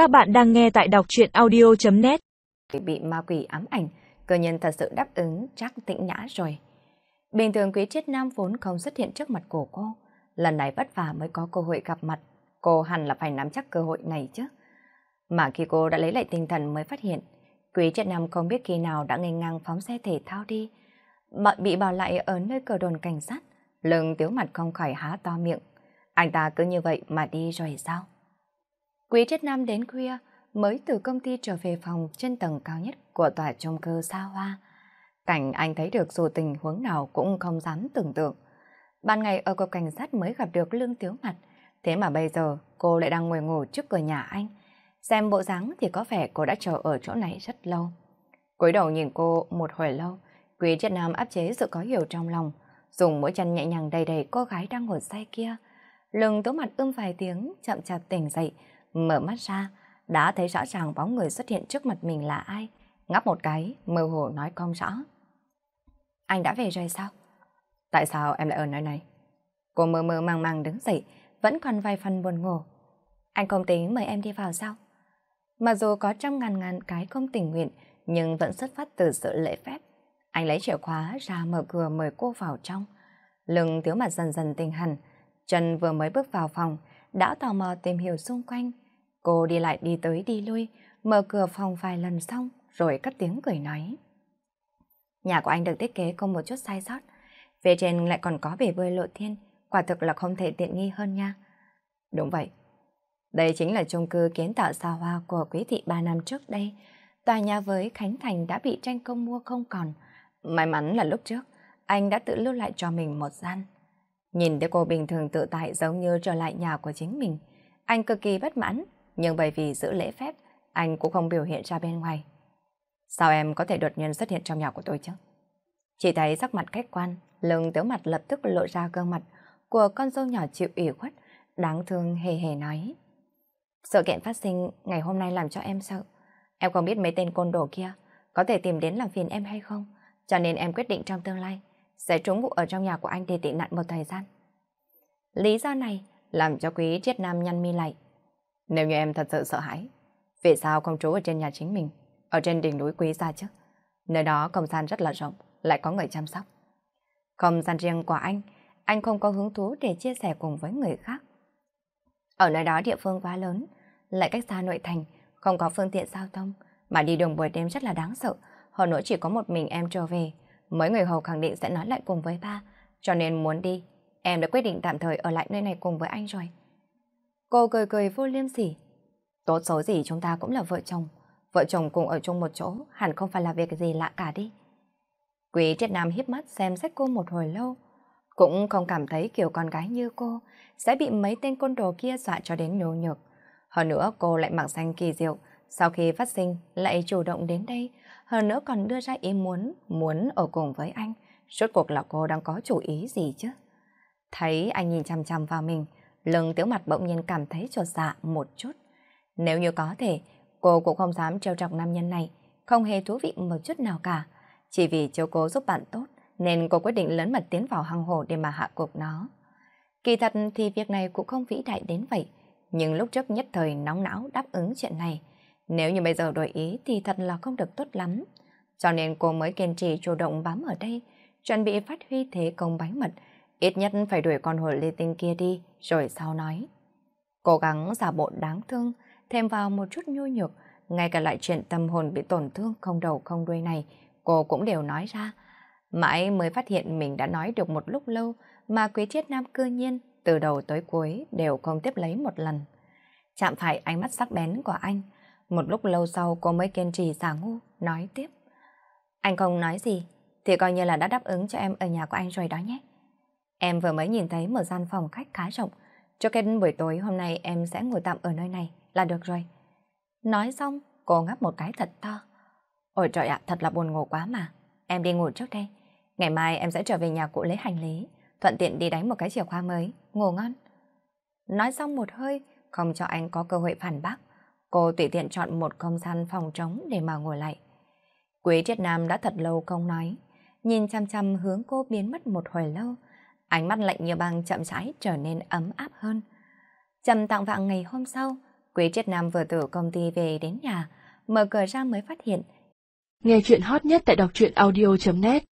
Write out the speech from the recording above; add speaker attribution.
Speaker 1: Các bạn đang nghe tại đọc truyện audio.net
Speaker 2: Bị ma quỷ ám ảnh, cơ nhân thật sự đáp ứng chắc tĩnh nhã rồi. Bình thường quý triết nam vốn không xuất hiện trước mặt của cô. Lần này vất vả mới có cơ hội gặp mặt. Cô hẳn là phải nắm chắc cơ hội này chứ. Mà khi cô đã lấy lại tinh thần mới phát hiện, quý triết nam không biết khi nào đã ngây ngang phóng xe thể thao đi. Bọn bị bỏ lại ở nơi cờ đồn cảnh sát, lưng tiếu mặt không khỏi há to miệng. Anh ta cứ như vậy mà đi rồi sao? Quý triết nam đến khuya mới từ công ty trở về phòng trên tầng cao nhất của tòa trung cư xa hoa. Cảnh anh thấy được dù tình huống nào cũng không dám tưởng tượng. Ban ngày ở cục cảnh sát mới gặp được lương tiếu mặt, thế mà bây giờ cô lại đang ngồi ngủ trước cửa nhà anh. Xem bộ dáng thì có vẻ cô đã chờ ở chỗ này rất lâu. cúi đầu nhìn cô một hồi lâu, Quý triết nam áp chế sự có hiểu trong lòng, dùng mũi chân nhẹ nhàng đầy đầy cô gái đang ngồi say kia. Lưng tố mặt ưm vài tiếng, chậm chạp tỉnh dậy, mở mắt ra, đã thấy rõ ràng bóng người xuất hiện trước mặt mình là ai. Ngắp một cái, mơ hồ nói không rõ. Anh đã về rồi sao? Tại sao em lại ở nơi này? Cô mơ mơ màng màng đứng dậy, vẫn còn vài phần buồn ngủ. Anh không tính mời em đi vào sao? Mặc dù có trăm ngàn ngàn cái không tình nguyện, nhưng vẫn xuất phát từ sự lễ phép. Anh lấy chìa khóa ra mở cửa mời cô vào trong. Lưng thiếu mặt dần dần tình hẳn. chân vừa mới bước vào phòng, đã tò mò tìm hiểu xung quanh. Cô đi lại đi tới đi lui, mở cửa phòng vài lần xong, rồi cất tiếng cười nói. Nhà của anh được thiết kế không một chút sai sót. Về trên lại còn có bể bơi lộ thiên, quả thực là không thể tiện nghi hơn nha. Đúng vậy. Đây chính là chung cư kiến tạo xa hoa của quý thị 3 năm trước đây. Tòa nhà với Khánh Thành đã bị tranh công mua không còn. May mắn là lúc trước, anh đã tự lưu lại cho mình một gian. Nhìn thấy cô bình thường tự tại giống như trở lại nhà của chính mình. Anh cực kỳ bất mãn, nhưng bởi vì giữ lễ phép, anh cũng không biểu hiện ra bên ngoài. Sao em có thể đột nhiên xuất hiện trong nhà của tôi chứ? Chỉ thấy sắc mặt khách quan, lưng tiếu mặt lập tức lộ ra gương mặt của con dâu nhỏ chịu ủy khuất, đáng thương hề hề nói. Sự kiện phát sinh ngày hôm nay làm cho em sợ. Em không biết mấy tên côn đồ kia có thể tìm đến làm phiền em hay không, cho nên em quyết định trong tương lai sẽ trốn vụ ở trong nhà của anh để tị nạn một thời gian. Lý do này làm cho quý triết nam nhăn mi lại. Nếu như em thật sự sợ hãi, vì sao không trú ở trên nhà chính mình, ở trên đỉnh núi quý gia chứ? Nơi đó không gian rất là rộng, lại có người chăm sóc. Không gian riêng của anh, anh không có hứng thú để chia sẻ cùng với người khác. Ở nơi đó địa phương quá lớn, lại cách xa nội thành, không có phương tiện giao thông, mà đi đường buổi đêm rất là đáng sợ, hơn nữa chỉ có một mình em trở về, Mấy người hầu khẳng định sẽ nói lại cùng với ba, cho nên muốn đi, em đã quyết định tạm thời ở lại nơi này cùng với anh rồi. Cô cười cười vô liêm sỉ. Tốt xấu gì chúng ta cũng là vợ chồng, vợ chồng cùng ở chung một chỗ hẳn không phải là việc gì lạ cả đi. Quý triết nam hiếp mắt xem xét cô một hồi lâu, cũng không cảm thấy kiểu con gái như cô sẽ bị mấy tên côn đồ kia dọa cho đến nhô nhược. Hơn nữa cô lại mặc xanh kỳ diệu, sau khi phát sinh lại chủ động đến đây, hơn nữa còn đưa ra ý muốn, muốn ở cùng với anh. Suốt cuộc là cô đang có chủ ý gì chứ? Thấy anh nhìn chăm chăm vào mình, lưng tiểu mặt bỗng nhiên cảm thấy trột dạ một chút. Nếu như có thể, cô cũng không dám trêu chọc nam nhân này, không hề thú vị một chút nào cả. Chỉ vì chiếu cố giúp bạn tốt, nên cô quyết định lớn mật tiến vào hang hồ để mà hạ cục nó. Kỳ thật thì việc này cũng không vĩ đại đến vậy, nhưng lúc trước nhất thời nóng não đáp ứng chuyện này, nếu như bây giờ đổi ý thì thật là không được tốt lắm. Cho nên cô mới kiên trì chủ động bám ở đây, chuẩn bị phát huy thế công bánh mật, ít nhất phải đuổi con hồ ly tinh kia đi, rồi sau nói. Cố gắng giả bộ đáng thương, thêm vào một chút nhu nhược, ngay cả lại chuyện tâm hồn bị tổn thương không đầu không đuôi này, cô cũng đều nói ra. Mãi mới phát hiện mình đã nói được một lúc lâu mà quý triết nam cư nhiên từ đầu tới cuối đều không tiếp lấy một lần. Chạm phải ánh mắt sắc bén của anh, một lúc lâu sau cô mới kiên trì giả ngu, nói tiếp. Anh không nói gì, thì coi như là đã đáp ứng cho em ở nhà của anh rồi đó nhé. Em vừa mới nhìn thấy một gian phòng khách khá rộng, cho nên buổi tối hôm nay em sẽ ngồi tạm ở nơi này là được rồi. Nói xong, cô ngáp một cái thật to. Ôi trời ạ, thật là buồn ngủ quá mà. Em đi ngủ trước đây. Ngày mai em sẽ trở về nhà cụ lấy hành lý, thuận tiện đi đánh một cái chìa khóa mới, ngủ ngon. Nói xong một hơi, không cho anh có cơ hội phản bác. Cô tùy tiện chọn một không gian phòng trống để mà ngồi lại. Quý Triết Nam đã thật lâu không nói, nhìn chăm chăm hướng cô biến mất một hồi lâu, ánh mắt lạnh như băng chậm rãi trở nên ấm áp hơn. Trầm tặng vạng ngày hôm sau, Quý Triết Nam vừa từ công ty về đến nhà, mở cửa ra mới phát hiện.
Speaker 1: Nghe chuyện hot nhất tại đọc truyện audio.net